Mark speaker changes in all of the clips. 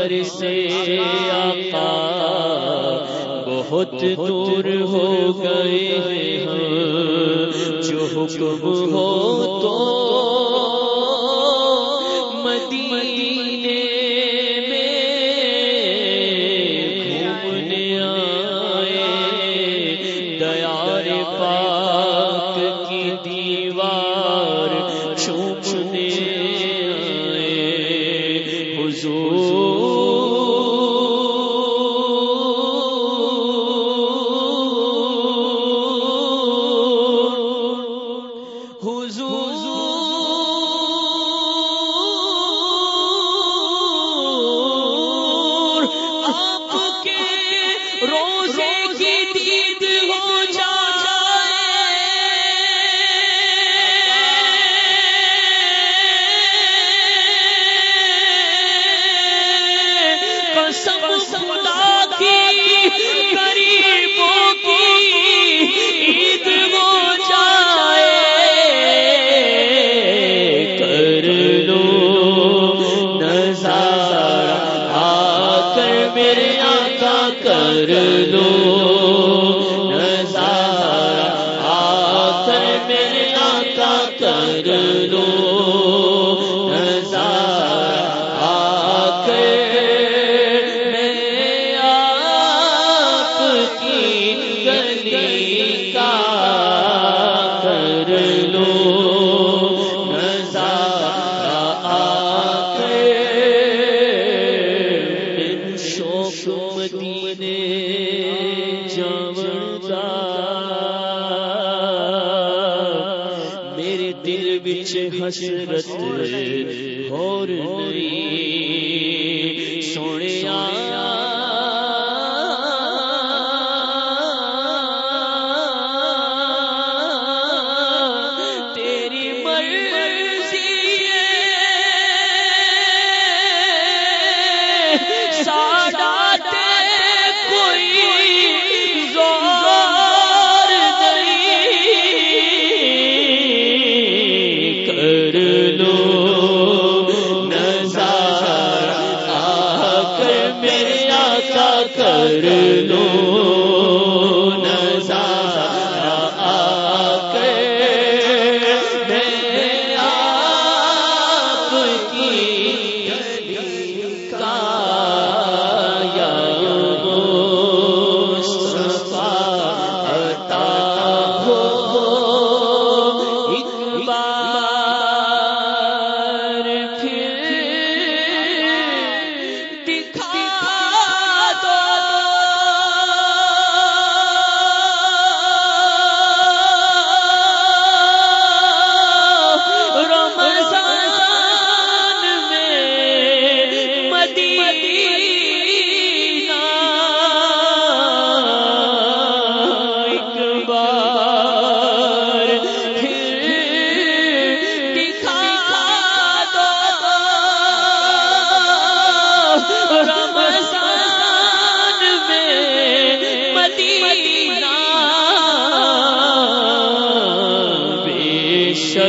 Speaker 1: گھر سے آقا بہت دور ہو گئے ہیں۔ جو حکم ہو تو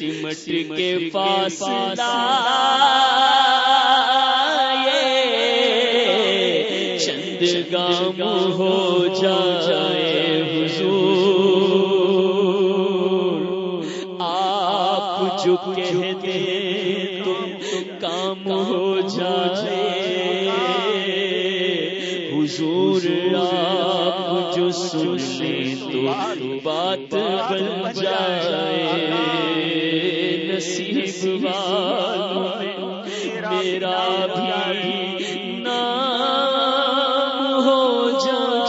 Speaker 1: سمٹ کے پاس چند گام ہو جا جائے حضور۔ آپ جو کہتے تم کام ہو جا جائے۔ حضور آپ جو سن لیں تو بات بن جائے۔ نصیب والوں میرا بھی نام ہو جائے۔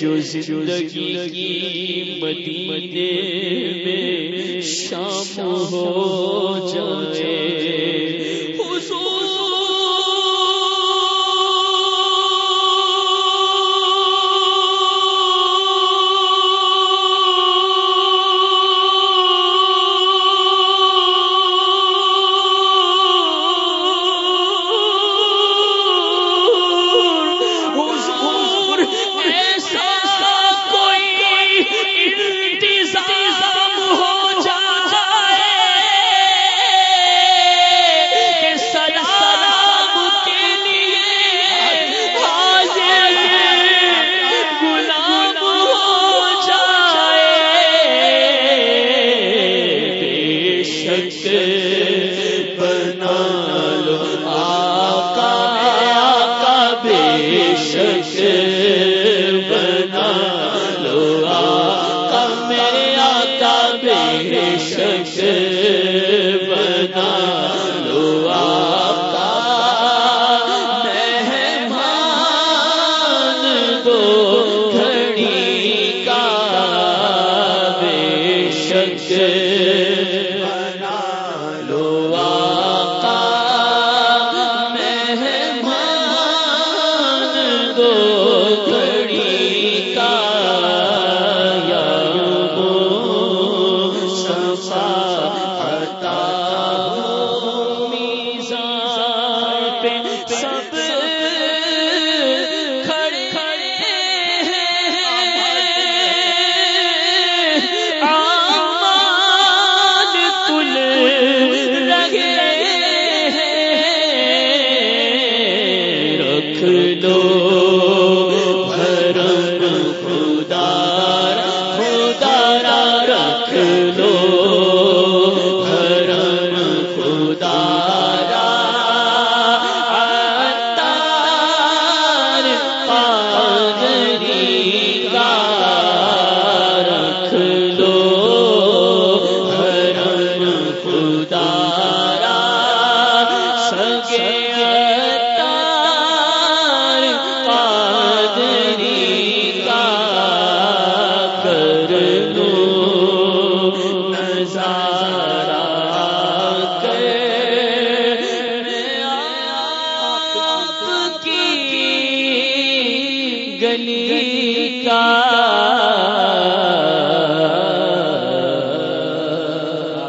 Speaker 1: جو زندگی کی مدینے میں شام ہو جائے۔ سے سب